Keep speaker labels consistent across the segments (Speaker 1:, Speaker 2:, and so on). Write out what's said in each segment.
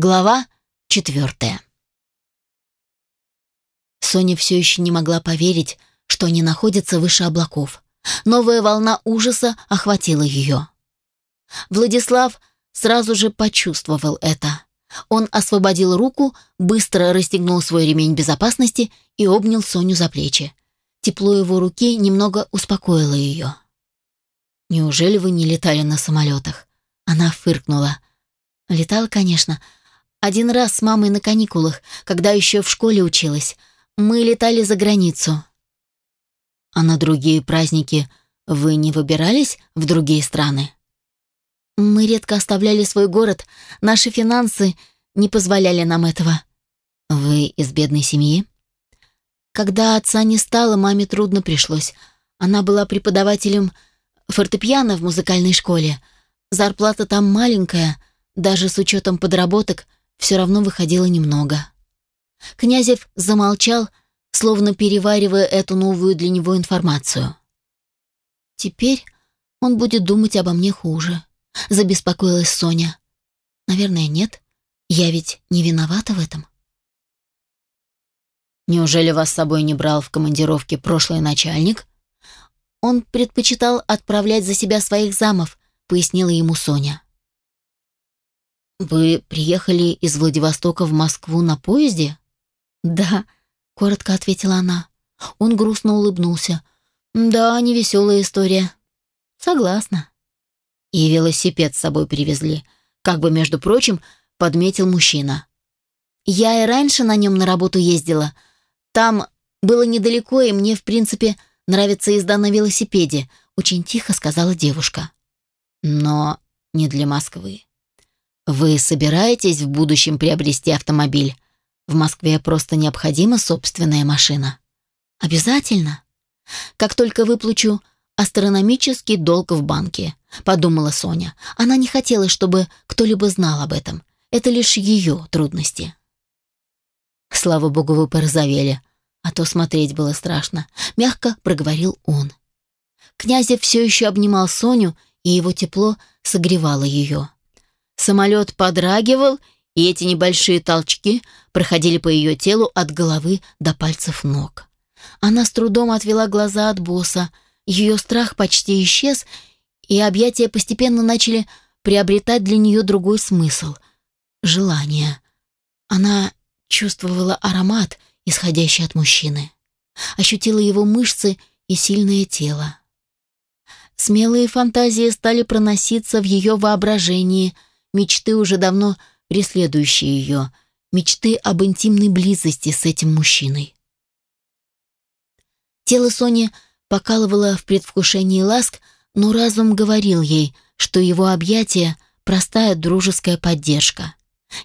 Speaker 1: Глава четвертая. Соня все еще не могла поверить, что они находятся выше облаков. Новая волна ужаса охватила ее. Владислав сразу же почувствовал это. Он освободил руку, быстро расстегнул свой ремень безопасности и обнял Соню за плечи. Тепло его руки немного успокоило ее. «Неужели вы не летали на самолетах?» Она фыркнула. «Летала, конечно, один раз с мамой на каникулах, когда еще в школе училась. Мы летали за границу. А на другие праздники вы не выбирались в другие страны? Мы редко оставляли свой город, наши финансы не позволяли нам этого. Вы из бедной семьи? Когда отца не стало, маме трудно пришлось. Она была преподавателем фортепиано в музыкальной школе. Зарплата там маленькая, даже с учетом подработок – все равно выходило немного. Князев замолчал, словно переваривая эту новую для него информацию. «Теперь он будет думать обо мне хуже», — забеспокоилась Соня. «Наверное, нет. Я ведь не виновата в этом». «Неужели вас с собой не брал в командировке прошлый начальник?» «Он предпочитал отправлять за себя своих замов», — пояснила ему Соня. «Вы приехали из Владивостока в Москву на поезде?» «Да», — коротко ответила она. Он грустно улыбнулся. «Да, невеселая история». «Согласна». «И велосипед с собой привезли», как бы, между прочим, подметил мужчина. «Я и раньше на нем на работу ездила. Там было недалеко, и мне, в принципе, нравится езда на велосипеде», очень тихо сказала девушка. «Но не для Москвы. Вы собираетесь в будущем приобрести автомобиль? В Москве просто необходима собственная машина. Обязательно. Как только выплачу астрономический долг в банке, подумала Соня. Она не хотела, чтобы кто-либо знал об этом. Это лишь ее трудности. Слава богу, вы порозовели, а то смотреть было страшно, мягко проговорил он. Князев все еще обнимал Соню, и его тепло согревало ее. Самолет подрагивал, и эти небольшие толчки проходили по ее телу от головы до пальцев ног. Она с трудом отвела глаза от босса, ее страх почти исчез, и объятия постепенно начали приобретать для нее другой смысл — желание. Она чувствовала аромат, исходящий от мужчины, ощутила его мышцы и сильное тело. Смелые фантазии стали проноситься в ее воображении — мечты, уже давно преследующие ее, мечты об интимной близости с этим мужчиной. Тело Сони покалывало в предвкушении ласк, но разум говорил ей, что его объятие — простая дружеская поддержка.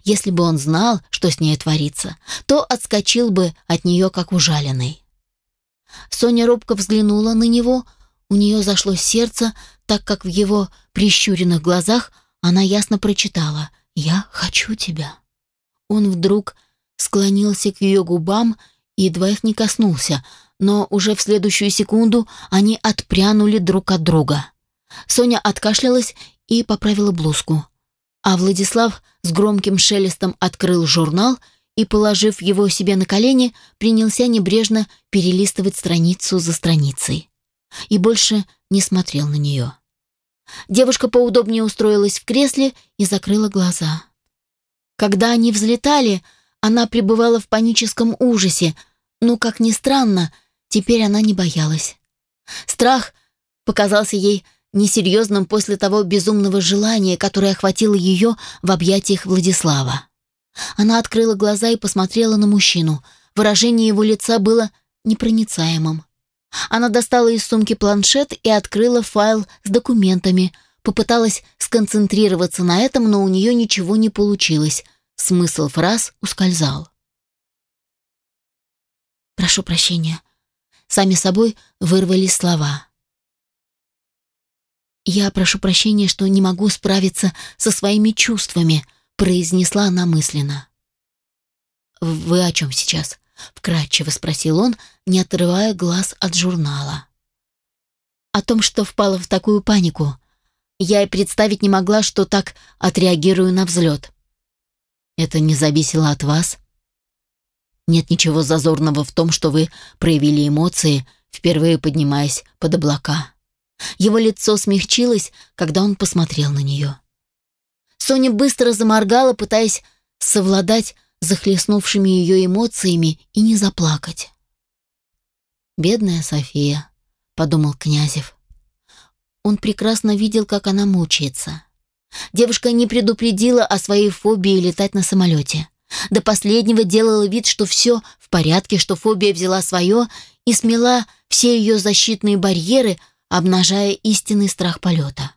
Speaker 1: Если бы он знал, что с ней творится, то отскочил бы от нее как ужаленный. Соня робко взглянула на него, у нее зашло сердце, так как в его прищуренных глазах она ясно прочитала «Я хочу тебя». Он вдруг склонился к ее губам и едва их не коснулся, но уже в следующую секунду они отпрянули друг от друга. Соня откашлялась и поправила блузку. А Владислав с громким шелестом открыл журнал и, положив его себе на колени, принялся небрежно перелистывать страницу за страницей. И больше не смотрел на нее. Девушка поудобнее устроилась в кресле и закрыла глаза. Когда они взлетали, она пребывала в паническом ужасе, но, как ни странно, теперь она не боялась. Страх показался ей несерьезным после того безумного желания, которое охватило ее в объятиях Владислава. Она открыла глаза и посмотрела на мужчину. Выражение его лица было непроницаемым. Она достала из сумки планшет и открыла файл с документами. Попыталась сконцентрироваться на этом, но у нее ничего не получилось. Смысл фраз ускользал. «Прошу прощения». Сами собой вырвались слова. «Я прошу прощения, что не могу справиться со своими чувствами», произнесла она мысленно. «Вы о чем сейчас?» — вкратчиво спросил он, не отрывая глаз от журнала. «О том, что впала в такую панику. Я и представить не могла, что так отреагирую на взлет». Это не зависело от вас? Нет ничего зазорного в том, что вы проявили эмоции, впервые поднимаясь под облака. Его лицо смягчилось, когда он посмотрел на нее. Соня быстро заморгала, пытаясь совладать захлестнувшими ее эмоциями и не заплакать. «Бедная София», — подумал Князев. Он прекрасно видел, как она мучается. Девушка не предупредила о своей фобии летать на самолете. До последнего делала вид, что все в порядке, что фобия взяла свое и смела все ее защитные барьеры, обнажая истинный страх полета.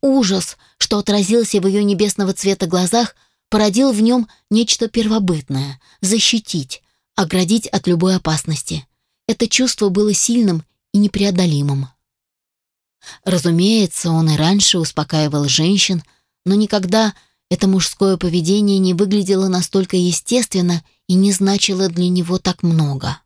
Speaker 1: Ужас, что отразился в ее небесного цвета глазах, породил в нем нечто первобытное — защитить, оградить от любой опасности. Это чувство было сильным и непреодолимым. Разумеется, он и раньше успокаивал женщин, но никогда это мужское поведение не выглядело настолько естественно и не значило для него так много.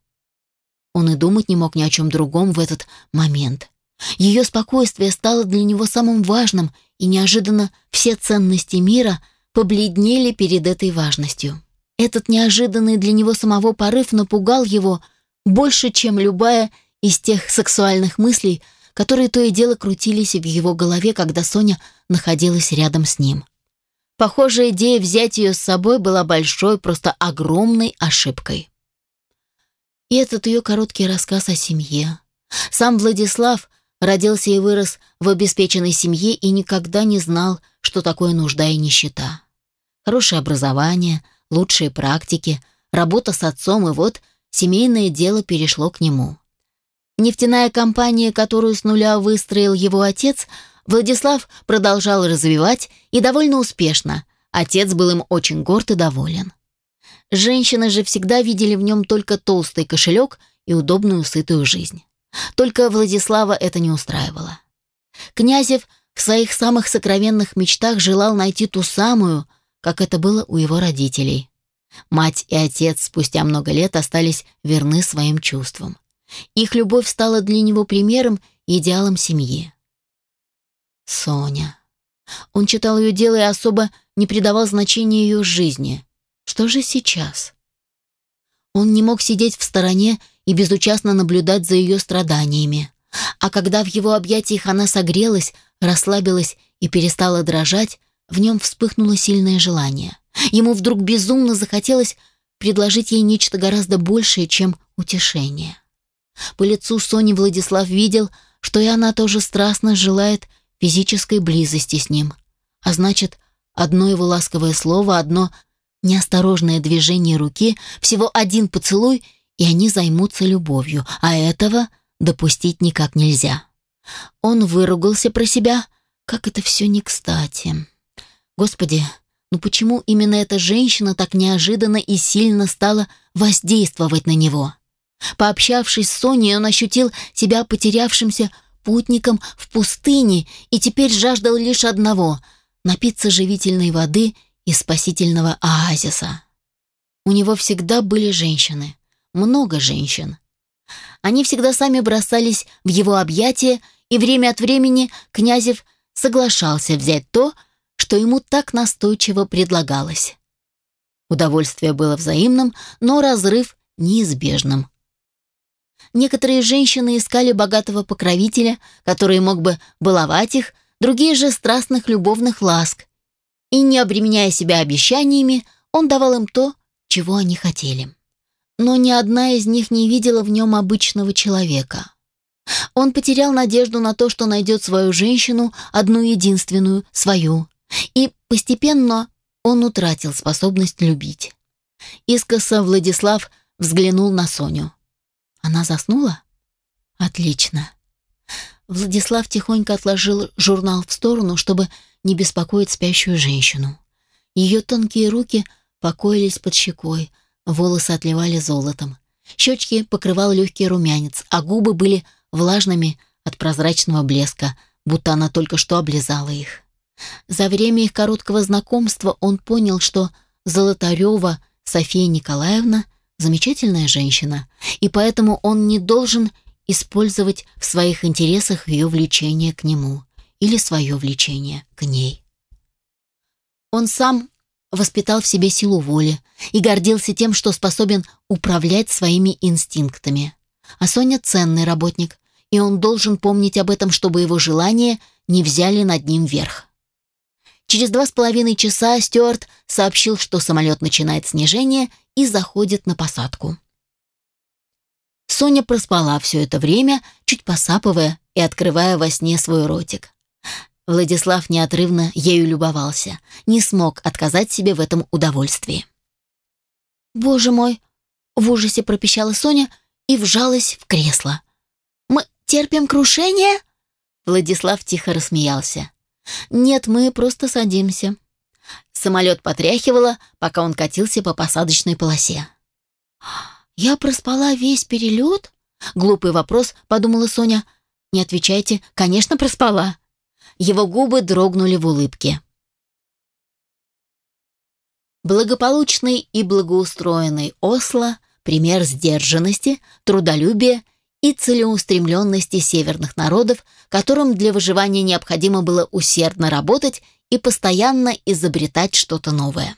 Speaker 1: Он и думать не мог ни о чем другом в этот момент. Ее спокойствие стало для него самым важным, и неожиданно все ценности мира побледнели перед этой важностью. Этот неожиданный для него самого порыв напугал его больше, чем любая из тех сексуальных мыслей, которые то и дело крутились в его голове, когда Соня находилась рядом с ним. Похоже, идея взять ее с собой была большой, просто огромной ошибкой. И этот ее короткий рассказ о семье. Сам Владислав родился и вырос в обеспеченной семье и никогда не знал, что такое нужда и нищета. Хорошее образование, лучшие практики, работа с отцом, и вот семейное дело перешло к нему. Нефтяная компания, которую с нуля выстроил его отец, Владислав продолжал развивать и довольно успешно. Отец был им очень горд и доволен. Женщины же всегда видели в нем только толстый кошелек и удобную сытую жизнь. Только Владислава это не устраивало. Князев в своих самых сокровенных мечтах желал найти ту самую, как это было у его родителей. Мать и отец спустя много лет остались верны своим чувствам. Их любовь стала для него примером и идеалом семьи. Соня. Он читал ее дело и особо не придавал значения ее жизни. Что же сейчас? Он не мог сидеть в стороне и безучастно наблюдать за ее страданиями. А когда в его объятиях она согрелась, расслабилась и перестала дрожать, в нем вспыхнуло сильное желание. Ему вдруг безумно захотелось предложить ей нечто гораздо большее, чем утешение. По лицу Сони Владислав видел, что и она тоже страстно желает физической близости с ним. А значит, одно его ласковое слово, одно неосторожное движение руки, всего один поцелуй, и они займутся любовью, а этого допустить никак нельзя. Он выругался про себя, как это все не кстати. Господи, ну почему именно эта женщина так неожиданно и сильно стала воздействовать на него? Пообщавшись с Соней, он ощутил себя потерявшимся путником в пустыне и теперь жаждал лишь одного — напиться живительной воды из спасительного оазиса. У него всегда были женщины, много женщин. Они всегда сами бросались в его объятия, и время от времени Князев соглашался взять то, что ему так настойчиво предлагалось. Удовольствие было взаимным, но разрыв неизбежным. Некоторые женщины искали богатого покровителя, который мог бы баловать их, другие же страстных любовных ласк. И не обременяя себя обещаниями, он давал им то, чего они хотели. Но ни одна из них не видела в нем обычного человека. Он потерял надежду на то, что найдет свою женщину, одну единственную, свою. И постепенно он утратил способность любить. Искоса Владислав взглянул на Соню. Она заснула? Отлично. Владислав тихонько отложил журнал в сторону, чтобы не беспокоить спящую женщину. Ее тонкие руки покоились под щекой, волосы отливали золотом. Щечки покрывал легкий румянец, а губы были влажными от прозрачного блеска, будто она только что облизала их. За время их короткого знакомства он понял, что Золотарева София Николаевна — замечательная женщина, и поэтому он не должен использовать в своих интересах ее влечение к нему или свое влечение к ней. Он сам воспитал в себе силу воли и гордился тем, что способен управлять своими инстинктами. А Соня ценный работник, и он должен помнить об этом, чтобы его желания не взяли над ним верх. Через два с половиной часа Стюарт сообщил, что самолет начинает снижение и заходит на посадку. Соня проспала все это время, чуть посапывая и открывая во сне свой ротик. Владислав неотрывно ею любовался, не смог отказать себе в этом удовольствии. «Боже мой!» — в ужасе пропищала Соня и вжалась в кресло. «Мы терпим крушение?» Владислав тихо рассмеялся. «Нет, мы просто садимся». Самолет потряхивало, пока он катился по посадочной полосе. «Я проспала весь перелет?» Глупый вопрос, подумала Соня. «Не отвечайте, конечно, проспала». Его губы дрогнули в улыбке. Благополучный и благоустроенный Осло – пример сдержанности, трудолюбия и целеустремленности северных народов, которым для выживания необходимо было усердно работать и постоянно изобретать что-то новое.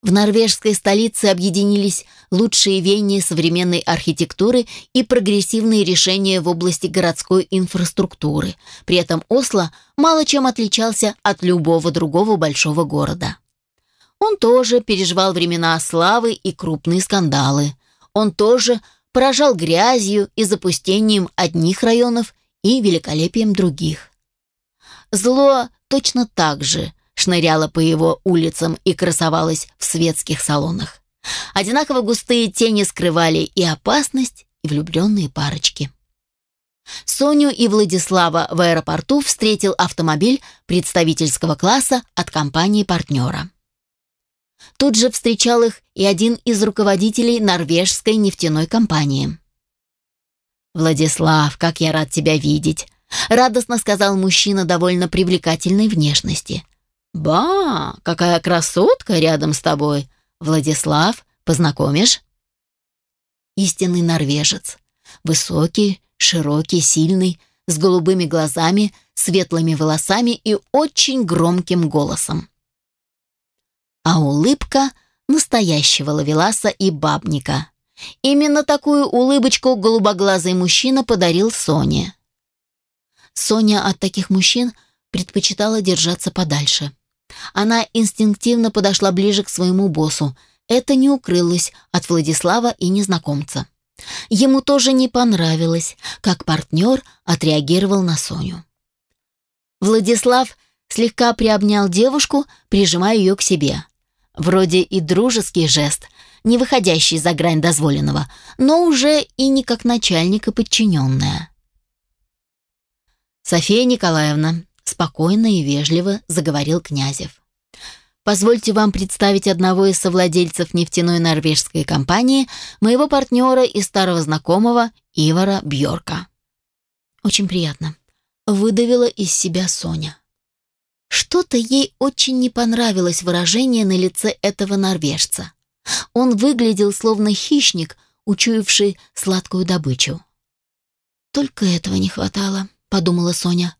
Speaker 1: В норвежской столице объединились лучшие веяния современной архитектуры и прогрессивные решения в области городской инфраструктуры. При этом Осло мало чем отличался от любого другого большого города. Он тоже переживал времена славы и крупные скандалы. Он тоже поражал грязью и запустением одних районов и великолепием других. Зло точно так же шныряла по его улицам и красовалась в светских салонах. Одинаково густые тени скрывали и опасность, и влюбленные парочки. Соню и Владислава в аэропорту встретил автомобиль представительского класса от компании-партнера. Тут же встречал их и один из руководителей норвежской нефтяной компании. «Владислав, как я рад тебя видеть!» — радостно сказал мужчина довольно привлекательной внешности. «Ба, какая красотка рядом с тобой! Владислав, познакомишь?» Истинный норвежец. Высокий, широкий, сильный, с голубыми глазами, светлыми волосами и очень громким голосом. А улыбка настоящего лавеласа и бабника. Именно такую улыбочку голубоглазый мужчина подарил Соне. Соня от таких мужчин предпочитала держаться подальше. Она инстинктивно подошла ближе к своему боссу. Это не укрылось от Владислава и незнакомца. Ему тоже не понравилось, как партнер отреагировал на Соню. Владислав слегка приобнял девушку, прижимая ее к себе. Вроде и дружеский жест, не выходящий за грань дозволенного, но уже и не как начальник и подчиненная. «София Николаевна, спокойно и вежливо заговорил Князев. Позвольте вам представить одного из совладельцев нефтяной норвежской компании, моего партнера и старого знакомого Ивара Бьорка. Очень приятно. Выдавила из себя Соня. Что-то ей очень не понравилось выражение на лице этого норвежца. Он выглядел словно хищник, учуявший сладкую добычу. «Только этого не хватало», — подумала Соня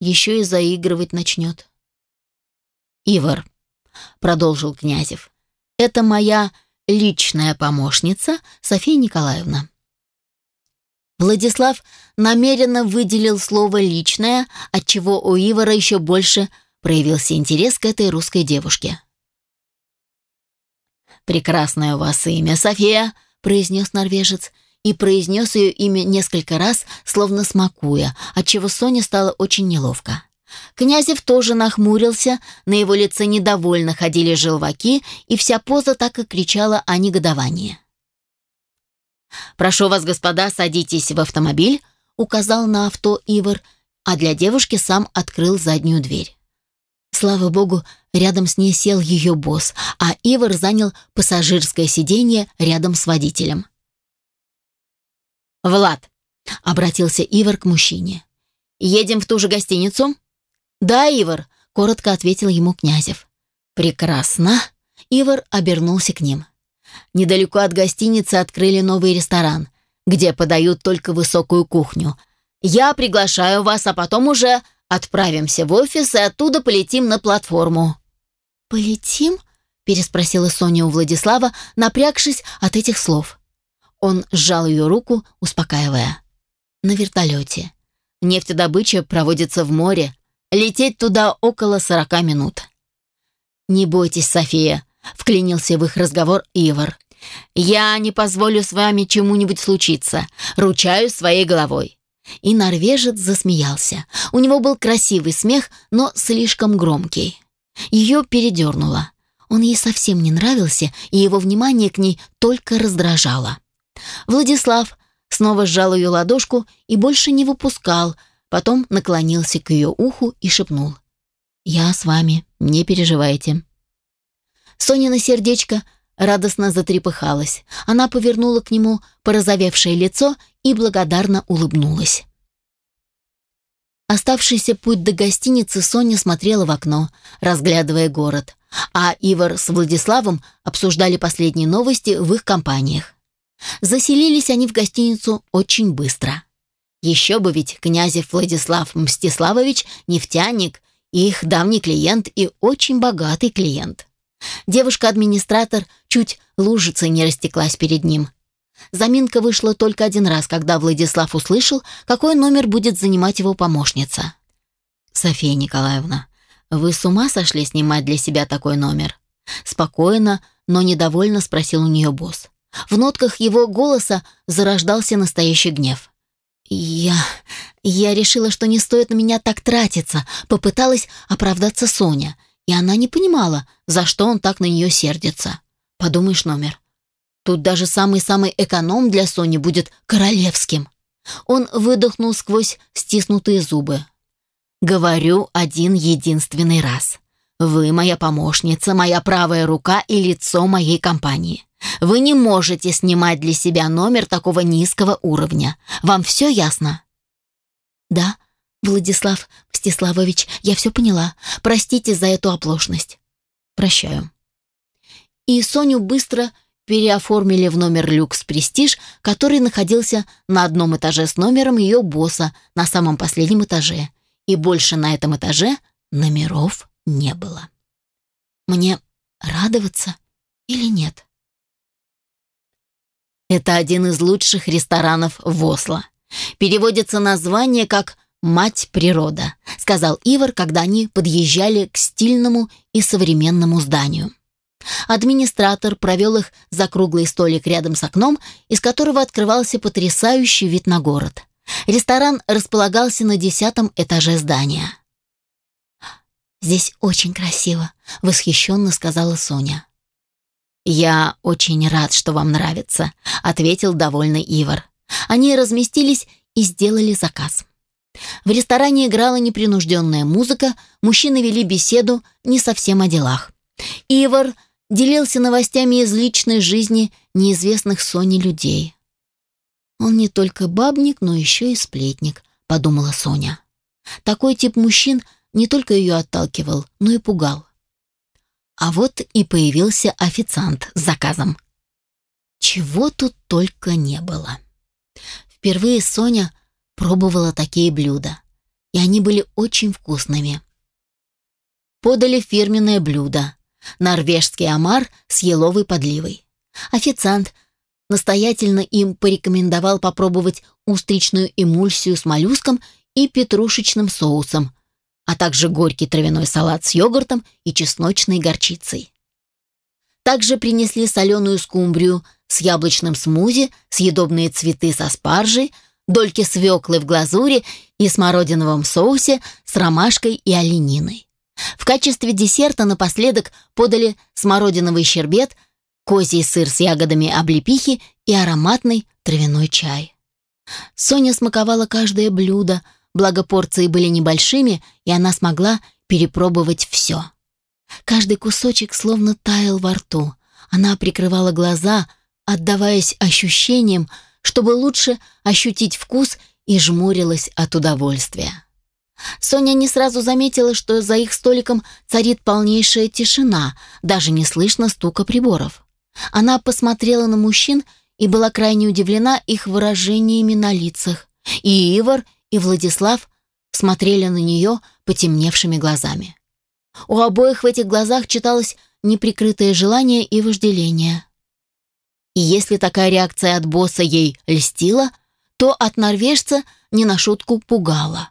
Speaker 1: еще и заигрывать начнет. «Ивар», — продолжил Князев, — «это моя личная помощница София Николаевна». Владислав намеренно выделил слово «личное», отчего у Ивара еще больше проявился интерес к этой русской девушке. «Прекрасное у вас имя, София», — произнес норвежец, и произнес ее имя несколько раз, словно смакуя, отчего Соне стало очень неловко. Князев тоже нахмурился, на его лице недовольно ходили желваки, и вся поза так и кричала о негодовании. «Прошу вас, господа, садитесь в автомобиль», — указал на авто Ивар, а для девушки сам открыл заднюю дверь. Слава богу, рядом с ней сел ее босс, а Ивар занял пассажирское сиденье рядом с водителем. «Влад», — обратился Ивар к мужчине. «Едем в ту же гостиницу?» «Да, Ивар», — коротко ответил ему Князев. «Прекрасно». Ивар обернулся к ним. Недалеко от гостиницы открыли новый ресторан, где подают только высокую кухню. Я приглашаю вас, а потом уже отправимся в офис и оттуда полетим на платформу. «Полетим?» — переспросила Соня у Владислава, напрягшись от этих слов. Он сжал ее руку, успокаивая. «На вертолете. Нефтедобыча проводится в море. Лететь туда около сорока минут». «Не бойтесь, София», — вклинился в их разговор Ивар. «Я не позволю с вами чему-нибудь случиться. Ручаюсь своей головой». И норвежец засмеялся. У него был красивый смех, но слишком громкий. Ее передернуло. Он ей совсем не нравился, и его внимание к ней только раздражало. Владислав снова сжал ее ладошку и больше не выпускал, потом наклонился к ее уху и шепнул. «Я с вами, не переживайте». Соня на сердечко радостно затрепыхалась. Она повернула к нему порозовевшее лицо и благодарно улыбнулась. Оставшийся путь до гостиницы Соня смотрела в окно, разглядывая город, а Ивар с Владиславом обсуждали последние новости в их компаниях. Заселились они в гостиницу очень быстро. Еще бы ведь князев Владислав Мстиславович нефтяник, их давний клиент и очень богатый клиент. Девушка-администратор чуть лужицей не растеклась перед ним. Заминка вышла только один раз, когда Владислав услышал, какой номер будет занимать его помощница. «София Николаевна, вы с ума сошли снимать для себя такой номер?» Спокойно, но недовольно спросил у нее босс. В нотках его голоса зарождался настоящий гнев. «Я... я решила, что не стоит на меня так тратиться», попыталась оправдаться Соня – и она не понимала, за что он так на нее сердится. Подумаешь, номер. Тут даже самый-самый эконом для Сони будет королевским. Он выдохнул сквозь стиснутые зубы. «Говорю один единственный раз. Вы моя помощница, моя правая рука и лицо моей компании. Вы не можете снимать для себя номер такого низкого уровня. Вам все ясно?» «Да», «Владислав Мстиславович, я все поняла. Простите за эту оплошность». «Прощаю». И Соню быстро переоформили в номер «Люкс Престиж», который находился на одном этаже с номером ее босса на самом последнем этаже. И больше на этом этаже номеров не было. Мне радоваться или нет? Это один из лучших ресторанов в Осло. Переводится название как «Мать природа», — сказал Ивар, когда они подъезжали к стильному и современному зданию. Администратор провел их за круглый столик рядом с окном, из которого открывался потрясающий вид на город. Ресторан располагался на десятом этаже здания. «Здесь очень красиво», — восхищенно сказала Соня. «Я очень рад, что вам нравится», — ответил довольный Ивар. Они разместились и сделали заказ. В ресторане играла непринужденная музыка, мужчины вели беседу не совсем о делах. Ивар делился новостями из личной жизни неизвестных Соне людей. «Он не только бабник, но еще и сплетник», — подумала Соня. Такой тип мужчин не только ее отталкивал, но и пугал. А вот и появился официант с заказом. Чего тут только не было. Впервые Соня пробовала такие блюда, и они были очень вкусными. Подали фирменное блюдо – норвежский омар с еловой подливой. Официант настоятельно им порекомендовал попробовать устричную эмульсию с моллюском и петрушечным соусом, а также горький травяной салат с йогуртом и чесночной горчицей. Также принесли соленую скумбрию с яблочным смузи, съедобные цветы со спаржей – дольки свеклы в глазури и смородиновом соусе с ромашкой и олениной. В качестве десерта напоследок подали смородиновый щербет, козий сыр с ягодами облепихи и ароматный травяной чай. Соня смаковала каждое блюдо, благо порции были небольшими, и она смогла перепробовать все. Каждый кусочек словно таял во рту. Она прикрывала глаза, отдаваясь ощущениям, чтобы лучше ощутить вкус и жмурилась от удовольствия. Соня не сразу заметила, что за их столиком царит полнейшая тишина, даже не слышно стука приборов. Она посмотрела на мужчин и была крайне удивлена их выражениями на лицах. И Ивар, и Владислав смотрели на нее потемневшими глазами. У обоих в этих глазах читалось неприкрытое желание и вожделение. И если такая реакция от босса ей льстила, то от норвежца не на шутку пугала.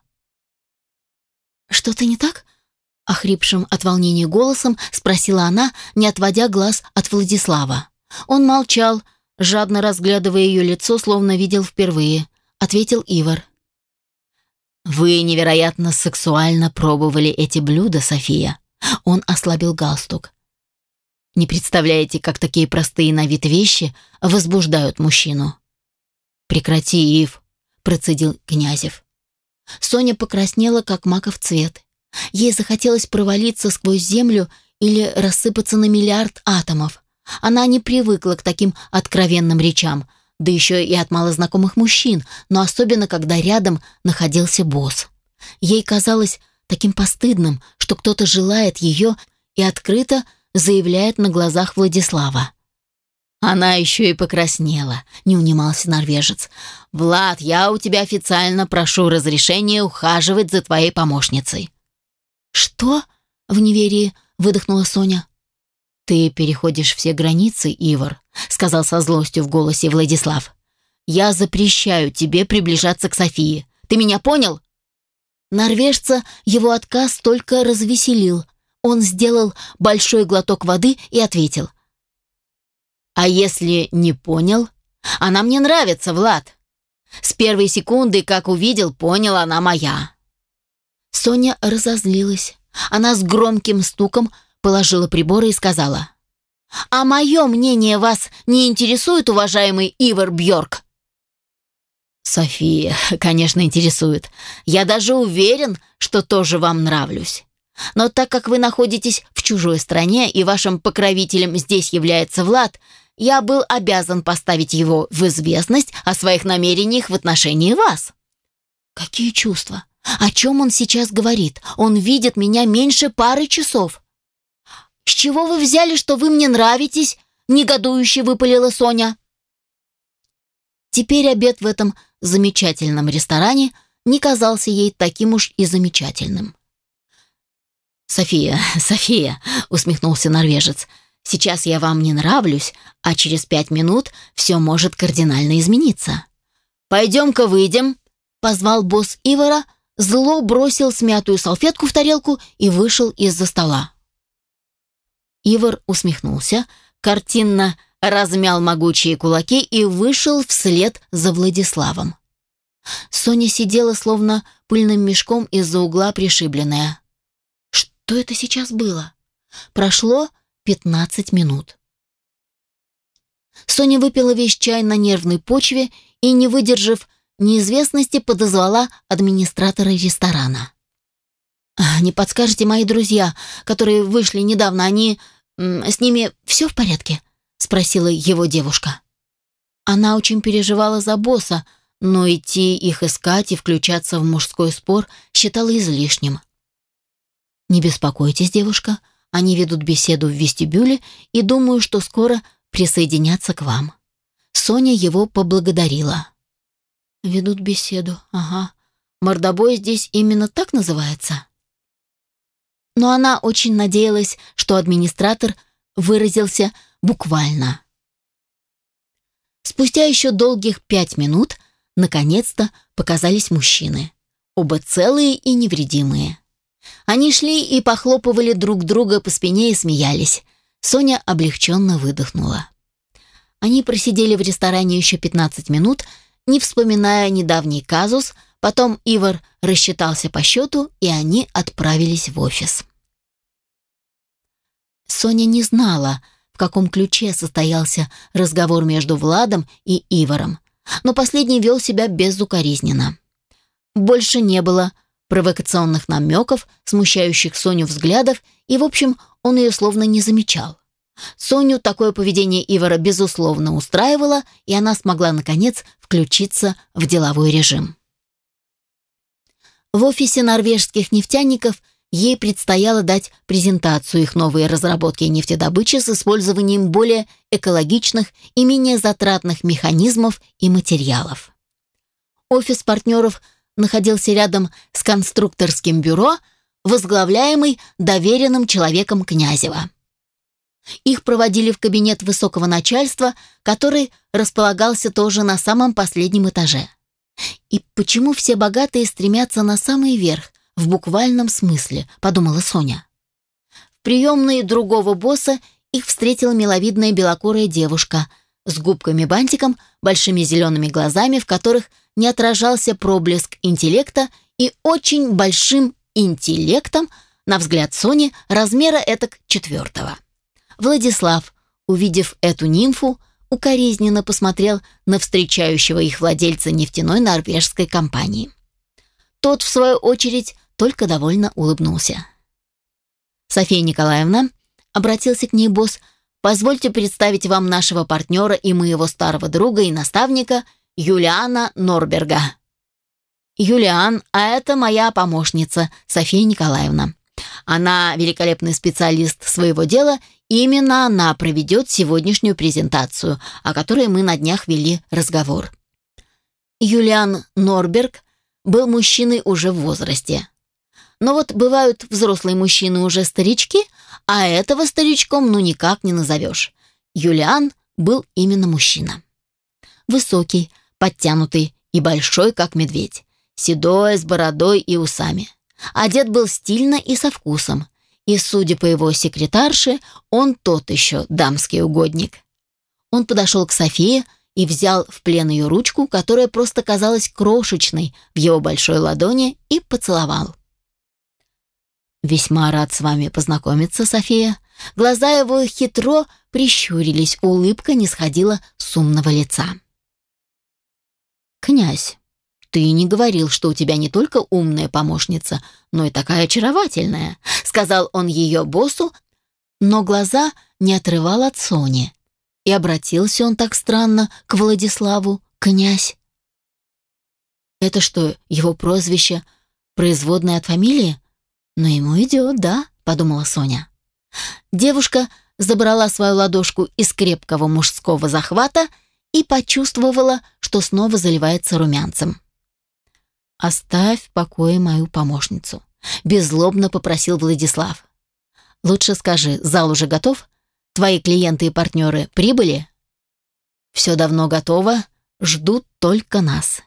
Speaker 1: «Что-то не так?» — охрипшим от волнения голосом спросила она, не отводя глаз от Владислава. Он молчал, жадно разглядывая ее лицо, словно видел впервые. Ответил Ивар. «Вы невероятно сексуально пробовали эти блюда, София». Он ослабил галстук. «Не представляете, как такие простые на вид вещи возбуждают мужчину». «Прекрати, Ив», — процедил Князев. Соня покраснела, как маков цвет. Ей захотелось провалиться сквозь землю или рассыпаться на миллиард атомов. Она не привыкла к таким откровенным речам, да еще и от малознакомых мужчин, но особенно, когда рядом находился босс. Ей казалось таким постыдным, что кто-то желает ее и открыто заявляет на глазах Владислава. Она еще и покраснела, не унимался норвежец. «Влад, я у тебя официально прошу разрешения ухаживать за твоей помощницей». «Что?» — в неверии выдохнула Соня. «Ты переходишь все границы, Ивар», — сказал со злостью в голосе Владислав. «Я запрещаю тебе приближаться к Софии. Ты меня понял?» Норвежца его отказ только развеселил. Он сделал большой глоток воды и ответил. «А если не понял? Она мне нравится, Влад. С первой секунды, как увидел, понял, она моя». Соня разозлилась. Она с громким стуком положила приборы и сказала. «А мое мнение вас не интересует, уважаемый Ивар Бьорк?» «София, конечно, интересует. Я даже уверен, что тоже вам нравлюсь. Но так как вы находитесь в чужой стране и вашим покровителем здесь является Влад, я был обязан поставить его в известность о своих намерениях в отношении вас». «Какие чувства? О чем он сейчас говорит? Он видит меня меньше пары часов». «С чего вы взяли, что вы мне нравитесь?» — негодующе выпалила Соня. Теперь обед в этом замечательном ресторане не казался ей таким уж и замечательным. «София, София», — усмехнулся норвежец, — «сейчас я вам не нравлюсь, а через пять минут все может кардинально измениться». «Пойдем-ка выйдем», — позвал босс Ивара, зло бросил смятую салфетку в тарелку и вышел из-за стола. Ивар усмехнулся, картинно размял могучие кулаки и вышел вслед за Владиславом. Соня сидела словно пыльным мешком из-за угла пришибленная. Что это сейчас было? Прошло пятнадцать минут. Соня выпила весь чай на нервной почве и, не выдержав неизвестности, подозвала администратора ресторана. «Не подскажете мои друзья, которые вышли недавно, они... С ними все в порядке?» — спросила его девушка. Она очень переживала за босса, но идти их искать и включаться в мужской спор считала излишним. «Не беспокойтесь, девушка, они ведут беседу в вестибюле и думаю, что скоро присоединятся к вам». Соня его поблагодарила. «Ведут беседу, ага. Мордобой здесь именно так называется?» но она очень надеялась, что администратор выразился буквально. Спустя еще долгих пять минут наконец-то показались мужчины, оба целые и невредимые. Они шли и похлопывали друг друга по спине и смеялись. Соня облегченно выдохнула. Они просидели в ресторане еще 15 минут, не вспоминая недавний казус, потом Ивар рассчитался по счету, и они отправились в офис. Соня не знала, в каком ключе состоялся разговор между Владом и Иваром, но последний вел себя безукоризненно. Больше не было провокационных намеков, смущающих Соню взглядов, и, в общем, он ее словно не замечал. Соню такое поведение Ивара безусловно устраивало, и она смогла, наконец, включиться в деловой режим. В офисе норвежских нефтяников ей предстояло дать презентацию их новой разработки нефтедобычи с использованием более экологичных и менее затратных механизмов и материалов. Офис партнеров находился рядом с конструкторским бюро, возглавляемый доверенным человеком Князева. Их проводили в кабинет высокого начальства, который располагался тоже на самом последнем этаже. И почему все богатые стремятся на самый верх, в буквальном смысле, подумала Соня. В приемной другого босса их встретила миловидная белокурая девушка с губками-бантиком, большими зелеными глазами, в которых не отражался проблеск интеллекта и очень большим интеллектом, на взгляд Сони, размера этак четвертого. Владислав, увидев эту нимфу, укоризненно посмотрел на встречающего их владельца нефтяной норвежской компании. Тот, в свою очередь, только довольно улыбнулся. «София Николаевна», — обратился к ней босс, «позвольте представить вам нашего партнера и моего старого друга и наставника Юлиана Норберга». «Юлиан, а это моя помощница, София Николаевна. Она великолепный специалист своего дела Именно она проведет сегодняшнюю презентацию, о которой мы на днях вели разговор. Юлиан Норберг был мужчиной уже в возрасте. Но вот бывают взрослые мужчины уже старички, а этого старичком ну никак не назовешь. Юлиан был именно мужчина. Высокий, подтянутый и большой, как медведь. Седой, с бородой и усами. Одет был стильно и со вкусом и, судя по его секретарше, он тот еще дамский угодник. Он подошел к Софии и взял в плен ее ручку, которая просто казалась крошечной в его большой ладони, и поцеловал. «Весьма рад с вами познакомиться, София». Глаза его хитро прищурились, улыбка не сходила с умного лица. «Князь, «Ты не говорил, что у тебя не только умная помощница, но и такая очаровательная», сказал он ее боссу, но глаза не отрывал от Сони. И обратился он так странно к Владиславу, князь. Это что, его прозвище, производное от фамилии? Но ему идет, да, подумала Соня. Девушка забрала свою ладошку из крепкого мужского захвата и почувствовала, что снова заливается румянцем. «Оставь в покое мою помощницу», — беззлобно попросил Владислав. «Лучше скажи, зал уже готов? Твои клиенты и партнеры прибыли?» «Все давно готово, ждут только нас».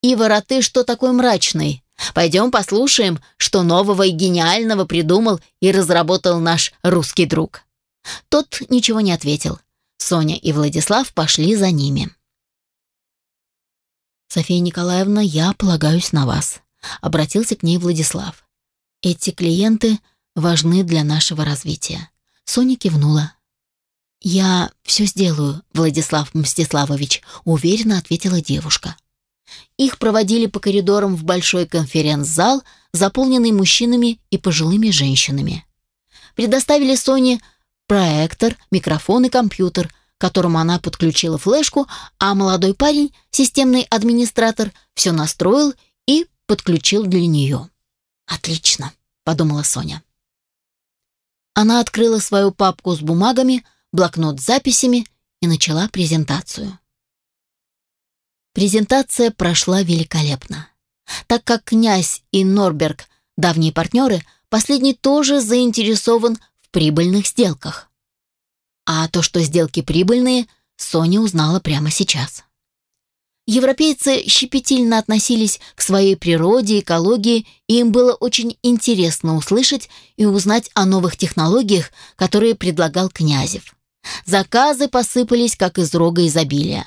Speaker 1: «Ивар, а ты что такой мрачный? Пойдем послушаем, что нового и гениального придумал и разработал наш русский друг». Тот ничего не ответил. Соня и Владислав пошли за ними. «София Николаевна, я полагаюсь на вас», — обратился к ней Владислав. «Эти клиенты важны для нашего развития». Соня кивнула. «Я все сделаю, Владислав Мстиславович», — уверенно ответила девушка. Их проводили по коридорам в большой конференц-зал, заполненный мужчинами и пожилыми женщинами. Предоставили Соне проектор, микрофон и компьютер, которому она подключила флешку, а молодой парень, системный администратор, все настроил и подключил для нее. «Отлично», — подумала Соня. Она открыла свою папку с бумагами, блокнот с записями и начала презентацию. Презентация прошла великолепно. Так как князь и Норберг, давние партнеры, последний тоже заинтересован в прибыльных сделках. А то, что сделки прибыльные, Соня узнала прямо сейчас. Европейцы щепетильно относились к своей природе, экологии, и им было очень интересно услышать и узнать о новых технологиях, которые предлагал Князев. Заказы посыпались, как из рога изобилия.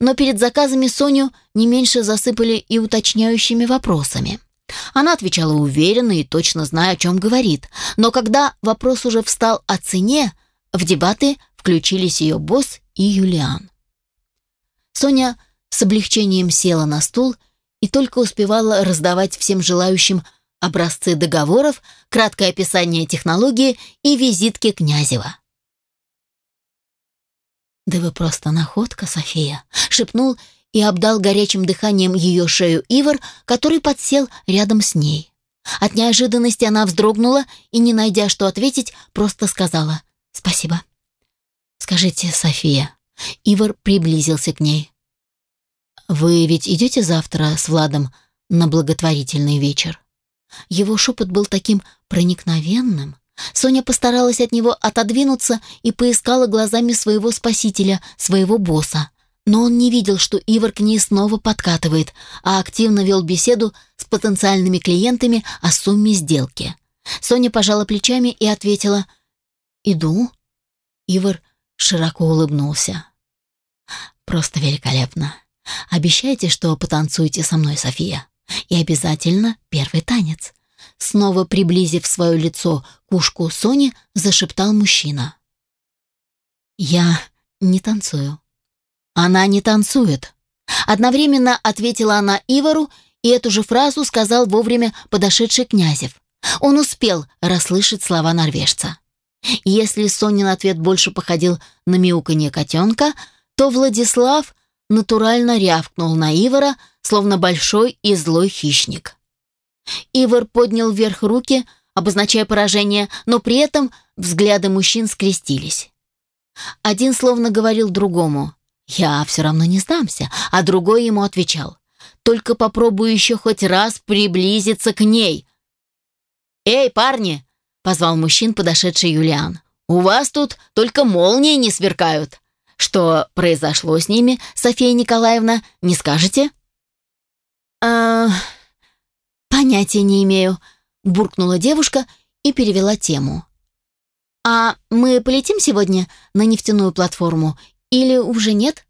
Speaker 1: Но перед заказами Соню не меньше засыпали и уточняющими вопросами. Она отвечала уверенно и точно зная, о чем говорит. Но когда вопрос уже встал о цене, в дебаты включились ее босс и Юлиан. Соня с облегчением села на стул и только успевала раздавать всем желающим образцы договоров, краткое описание технологии и визитки Князева. «Да вы просто находка, София», — шепнул и обдал горячим дыханием ее шею Ивар, который подсел рядом с ней. От неожиданности она вздрогнула и, не найдя что ответить, просто сказала «Спасибо». «Скажите, София». Ивар приблизился к ней. «Вы ведь идете завтра с Владом на благотворительный вечер?» Его шепот был таким проникновенным. Соня постаралась от него отодвинуться и поискала глазами своего спасителя, своего босса. Но он не видел, что Ивар к ней снова подкатывает, а активно вел беседу с потенциальными клиентами о сумме сделки. Соня пожала плечами и ответила «Иду». Ивар широко улыбнулся. «Просто великолепно. Обещайте, что потанцуете со мной, София. И обязательно первый танец». Снова приблизив свое лицо к ушку Сони, зашептал мужчина. «Я не танцую». «Она не танцует». Одновременно ответила она Ивару, и эту же фразу сказал вовремя подошедший Князев. Он успел расслышать слова норвежца. Если Сонин ответ больше походил на мяуканье котенка, то Владислав натурально рявкнул на Ивара, словно большой и злой хищник. Ивар поднял вверх руки, обозначая поражение, но при этом взгляды мужчин скрестились. Один словно говорил другому «Я все равно не сдамся», а другой ему отвечал «Только попробую еще хоть раз приблизиться к ней». «Эй, парни!» — позвал мужчин подошедший Юлиан. «У вас тут только молнии не сверкают. Что произошло с ними, София Николаевна, не скажете?» «А... понятия не имею», — буркнула девушка и перевела тему. «А мы полетим сегодня на нефтяную платформу или уже нет?»